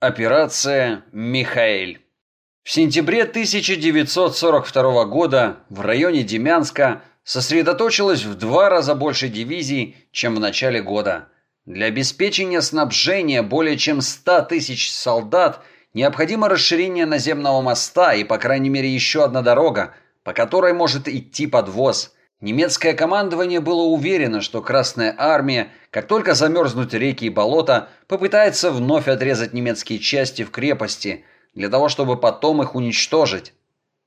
Операция «Михаэль». В сентябре 1942 года в районе Демянска сосредоточилось в два раза больше дивизий, чем в начале года. Для обеспечения снабжения более чем 100 тысяч солдат необходимо расширение наземного моста и, по крайней мере, еще одна дорога, по которой может идти подвоз – Немецкое командование было уверено, что Красная Армия, как только замерзнут реки и болота, попытается вновь отрезать немецкие части в крепости, для того, чтобы потом их уничтожить.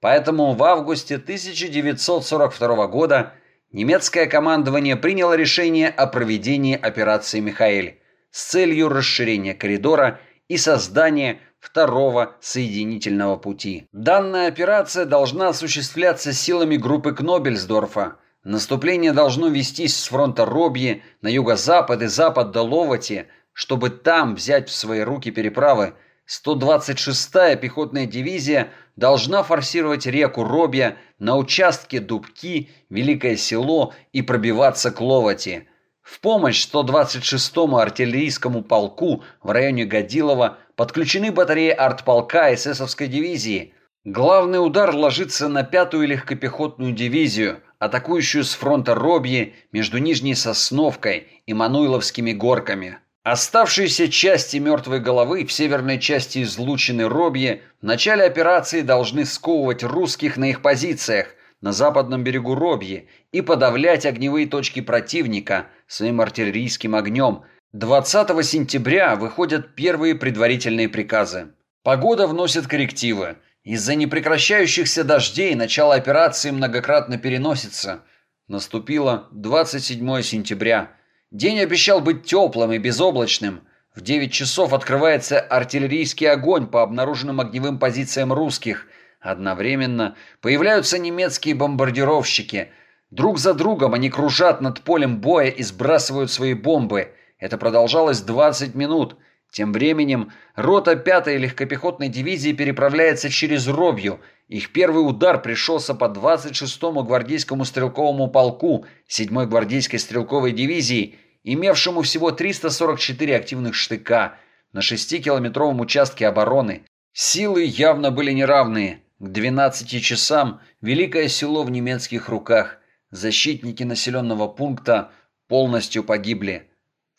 Поэтому в августе 1942 года немецкое командование приняло решение о проведении операции «Михаэль» с целью расширения коридора и создания второго соединительного пути. Данная операция должна осуществляться силами группы Кнобельсдорфа, Наступление должно вестись с фронта Робьи на юго-запад и запад до Ловати, чтобы там взять в свои руки переправы. 126-я пехотная дивизия должна форсировать реку Робья на участке Дубки, Великое Село и пробиваться к Ловати. В помощь 126-му артиллерийскому полку в районе Годилова подключены батареи артполка эсэсовской дивизии. Главный удар ложится на пятую легкопехотную дивизию – атакующую с фронта Робьи между Нижней Сосновкой и Мануиловскими горками. Оставшиеся части мертвой головы в северной части излучины Робьи в начале операции должны сковывать русских на их позициях на западном берегу Робьи и подавлять огневые точки противника своим артиллерийским огнем. 20 сентября выходят первые предварительные приказы. Погода вносит коррективы – из-за непрекращающихся дождей начало операции многократно переносится. Наступило 27 сентября. День обещал быть теплым и безоблачным. В 9 часов открывается артиллерийский огонь по обнаруженным огневым позициям русских. Одновременно появляются немецкие бомбардировщики. Друг за другом они кружат над полем боя и сбрасывают свои бомбы. Это продолжалось 20 минут – тем временем рота 5-й легкопехотной дивизии переправляется через Робью. Их первый удар пришелся по 26-му гвардейскому стрелковому полку 7-й гвардейской стрелковой дивизии, имевшему всего 344 активных штыка на 6-километровом участке обороны. Силы явно были неравные. К 12 часам Великое село в немецких руках. Защитники населенного пункта полностью погибли.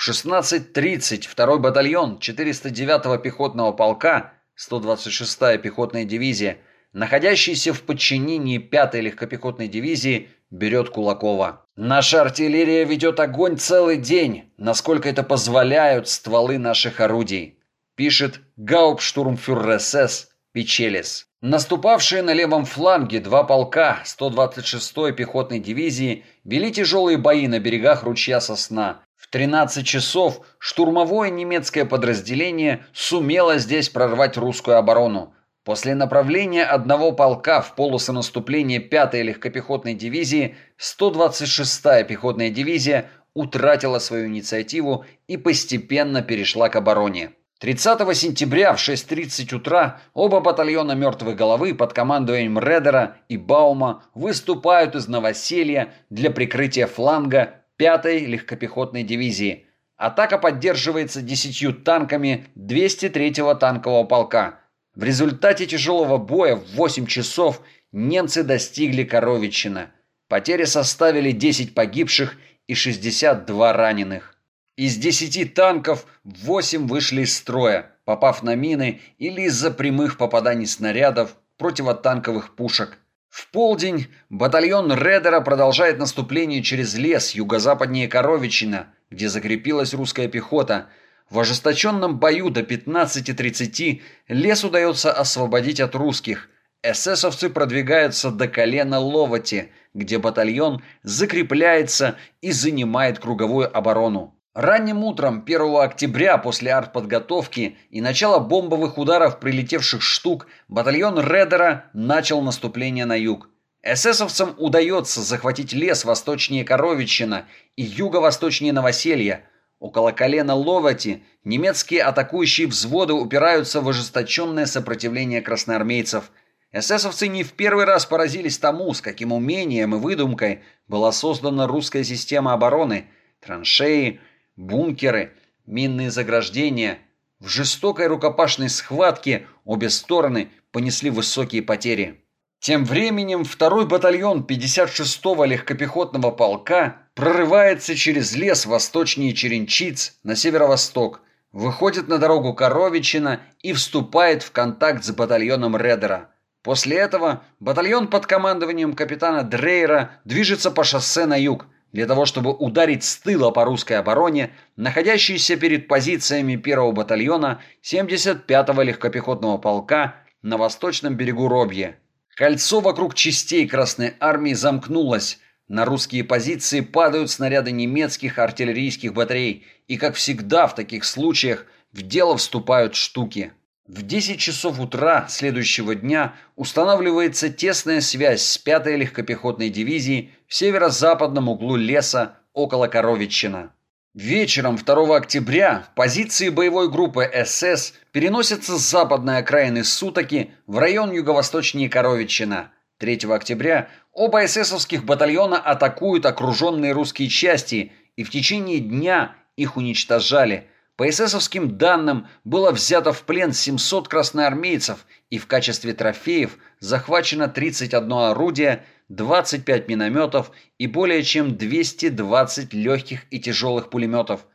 В 16.30 второй батальон 409-го пехотного полка, 126-я пехотная дивизия, находящийся в подчинении 5-й легкопехотной дивизии, берет Кулакова. «Наша артиллерия ведет огонь целый день, насколько это позволяют стволы наших орудий», пишет Гауптштурмфюрер СС Печелес. Наступавшие на левом фланге два полка 126-й пехотной дивизии вели тяжелые бои на берегах ручья Сосна, 13 часов штурмовое немецкое подразделение сумело здесь прорвать русскую оборону. После направления одного полка в полосы наступления 5-й легкопехотной дивизии 126-я пехотная дивизия утратила свою инициативу и постепенно перешла к обороне. 30 сентября в 6.30 утра оба батальона «Мертвой головы» под командованием Редера и Баума выступают из новоселья для прикрытия фланга 5-й легкопехотной дивизии. Атака поддерживается 10 танками 203-го танкового полка. В результате тяжелого боя в 8 часов немцы достигли Коровичина. Потери составили 10 погибших и 62 раненых. Из 10 танков 8 вышли из строя, попав на мины или из-за прямых попаданий снарядов противотанковых пушек. В полдень батальон Редера продолжает наступление через лес юго-западнее Коровичина, где закрепилась русская пехота. В ожесточенном бою до 15.30 лес удается освободить от русских. Эсэсовцы продвигаются до колена Ловати, где батальон закрепляется и занимает круговую оборону. Ранним утром 1 октября после артподготовки и начала бомбовых ударов прилетевших штук батальон Редера начал наступление на юг. Эсэсовцам удается захватить лес восточнее Коровичина и юго-восточнее Новоселья. Около колена Ловати немецкие атакующие взводы упираются в ожесточенное сопротивление красноармейцев. Эсэсовцы не в первый раз поразились тому, с каким умением и выдумкой была создана русская система обороны. Траншеи, бункеры, минные заграждения. В жестокой рукопашной схватке обе стороны понесли высокие потери. Тем временем второй батальон 56-го легкопехотного полка прорывается через лес восточнее Черенчиц на северо-восток, выходит на дорогу Коровичина и вступает в контакт с батальоном Редера. После этого батальон под командованием капитана Дрейера движется по шоссе на юг, для того, чтобы ударить с тыла по русской обороне, находящейся перед позициями первого батальона 75-го легкопехотного полка на восточном берегу Робье. Кольцо вокруг частей Красной Армии замкнулось. На русские позиции падают снаряды немецких артиллерийских батарей, и, как всегда в таких случаях, в дело вступают штуки. В 10 часов утра следующего дня устанавливается тесная связь с 5-й легкопехотной дивизией в северо-западном углу леса около Коровичина. Вечером 2 октября позиции боевой группы СС переносятся с западной окраины Сутоки в район юго-восточнее Коровичина. 3 октября оба эсэсовских батальона атакуют окруженные русские части и в течение дня их уничтожали – по эсэсовским данным, было взято в плен 700 красноармейцев и в качестве трофеев захвачено 31 орудие, 25 минометов и более чем 220 легких и тяжелых пулеметов.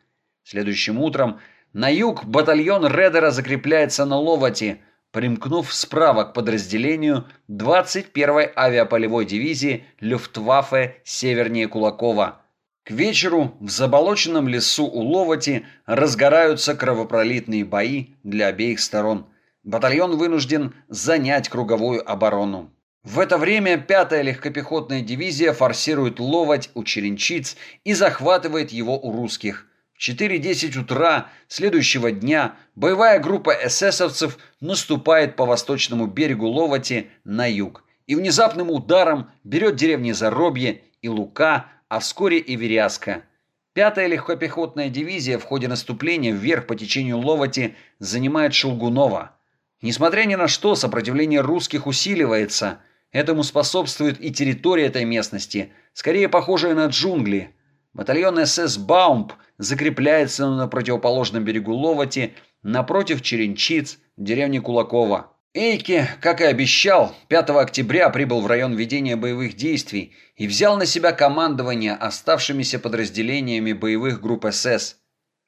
Следующим утром на юг батальон Редера закрепляется на Ловати, примкнув справа к подразделению 21-й авиаполевой дивизии Люфтваффе севернее Кулакова. К вечеру в заболоченном лесу у Ловати разгораются кровопролитные бои для обеих сторон. Батальон вынужден занять круговую оборону. В это время пятая легкопехотная дивизия форсирует Ловать у Черенчиц и захватывает его у русских. В 4.10 утра следующего дня боевая группа эсэсовцев наступает по восточному берегу Ловати на юг и внезапным ударом берет деревни Заробье и Лука, а вскоре и Веряска. Пятая легкопехотная дивизия в ходе наступления вверх по течению Ловати занимает Шелгунова. Несмотря ни на что, сопротивление русских усиливается. Этому способствует и территория этой местности, скорее похожая на джунгли. Батальон СС «Баумп» закрепляется на противоположном берегу Ловати, напротив Черенчиц, деревни Кулакова. Эйке, как и обещал, 5 октября прибыл в район ведения боевых действий и взял на себя командование оставшимися подразделениями боевых групп СС.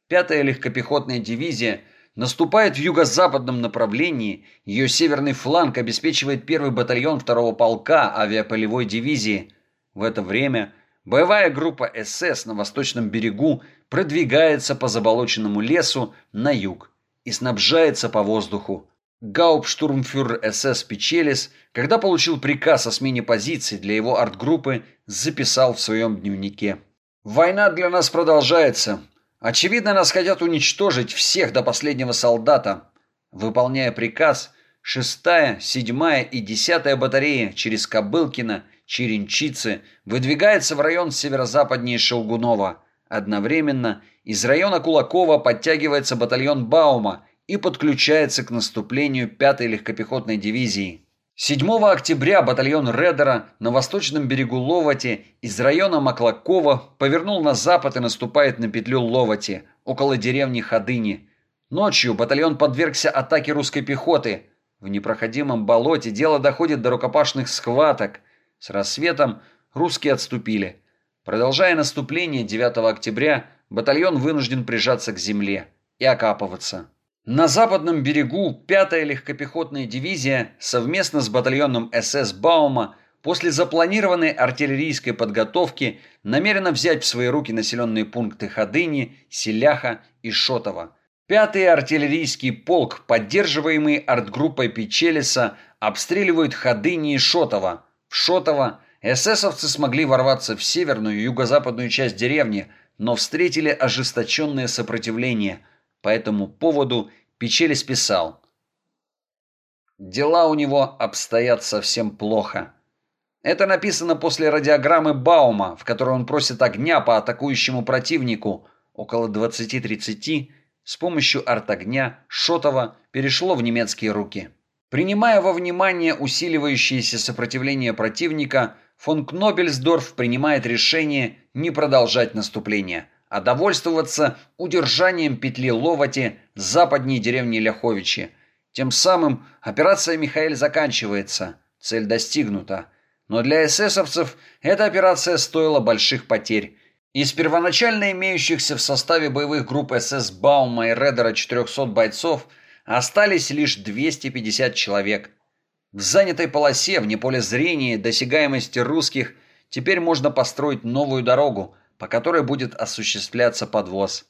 Пятая легкопехотная дивизия наступает в юго-западном направлении, ее северный фланг обеспечивает первый батальон второго полка авиаполевой дивизии. В это время боевая группа СС на восточном берегу продвигается по заболоченному лесу на юг и снабжается по воздуху. Гауптштурмфюрер СС Печелис, когда получил приказ о смене позиций для его артгруппы, записал в своем дневнике. «Война для нас продолжается. Очевидно, нас хотят уничтожить всех до последнего солдата. Выполняя приказ, 6-я, 7-я и 10-я батареи через Кобылкино, Черенчицы выдвигается в район северо-западнее Шелгунова. Одновременно из района Кулакова подтягивается батальон Баума – и подключается к наступлению 5-й легкопехотной дивизии. 7 октября батальон Редера на восточном берегу Ловати из района Маклакова повернул на запад и наступает на петлю Ловати, около деревни Ходыни. Ночью батальон подвергся атаке русской пехоты. В непроходимом болоте дело доходит до рукопашных схваток. С рассветом русские отступили. Продолжая наступление 9 октября, батальон вынужден прижаться к земле и окапываться. На западном берегу 5-я легкопехотная дивизия совместно с батальоном СС Баума после запланированной артиллерийской подготовки намерена взять в свои руки населенные пункты Ходыни, Селяха и Шотова. Пятый артиллерийский полк, поддерживаемый артгруппой Печелиса, обстреливают Ходыни и Шотова. В Шотово эсэсовцы смогли ворваться в северную и юго-западную часть деревни, но встретили ожесточенное сопротивление – по этому поводу Печелис писал. Дела у него обстоят совсем плохо. Это написано после радиограммы Баума, в которой он просит огня по атакующему противнику. Около 20-30 с помощью артогня Шотова перешло в немецкие руки. Принимая во внимание усиливающееся сопротивление противника, фон Кнобельсдорф принимает решение не продолжать наступление, а довольствоваться удержанием петли Ловати западней деревни Ляховичи. Тем самым операция «Михаэль» заканчивается, цель достигнута. Но для эсэсовцев эта операция стоила больших потерь. Из первоначально имеющихся в составе боевых групп СС Баума и Редера 400 бойцов остались лишь 250 человек. В занятой полосе, вне поля зрения, досягаемости русских, теперь можно построить новую дорогу, по которой будет осуществляться подвоз.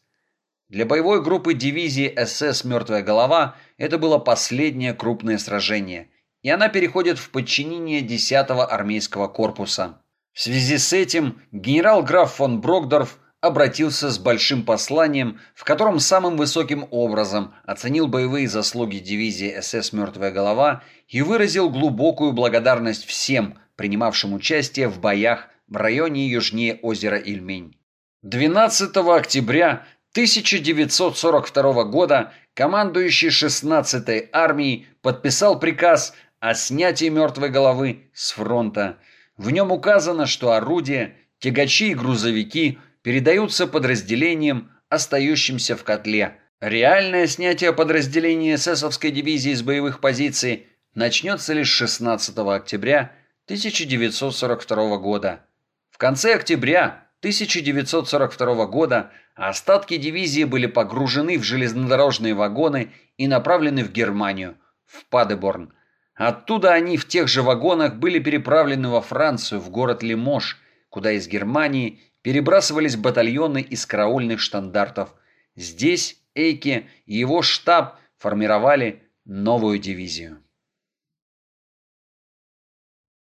Для боевой группы дивизии СС «Мертвая голова» это было последнее крупное сражение, и она переходит в подчинение 10-го армейского корпуса. В связи с этим генерал-граф фон Брокдорф обратился с большим посланием, в котором самым высоким образом оценил боевые заслуги дивизии СС «Мертвая голова» и выразил глубокую благодарность всем, принимавшим участие в боях в районе южнее озера Ильмень. 12 октября 1942 года командующий 16-й армией подписал приказ о снятии мертвой головы с фронта. В нем указано, что орудия, тягачи и грузовики передаются подразделениям, остающимся в котле. Реальное снятие подразделений эсэсовской дивизии с боевых позиций начнется лишь 16 октября 1942 года. В конце октября 1942 года остатки дивизии были погружены в железнодорожные вагоны и направлены в Германию, в Падеборн. Оттуда они в тех же вагонах были переправлены во Францию, в город Лимож, куда из Германии перебрасывались батальоны из караульных штандартов. Здесь Эйке и его штаб формировали новую дивизию.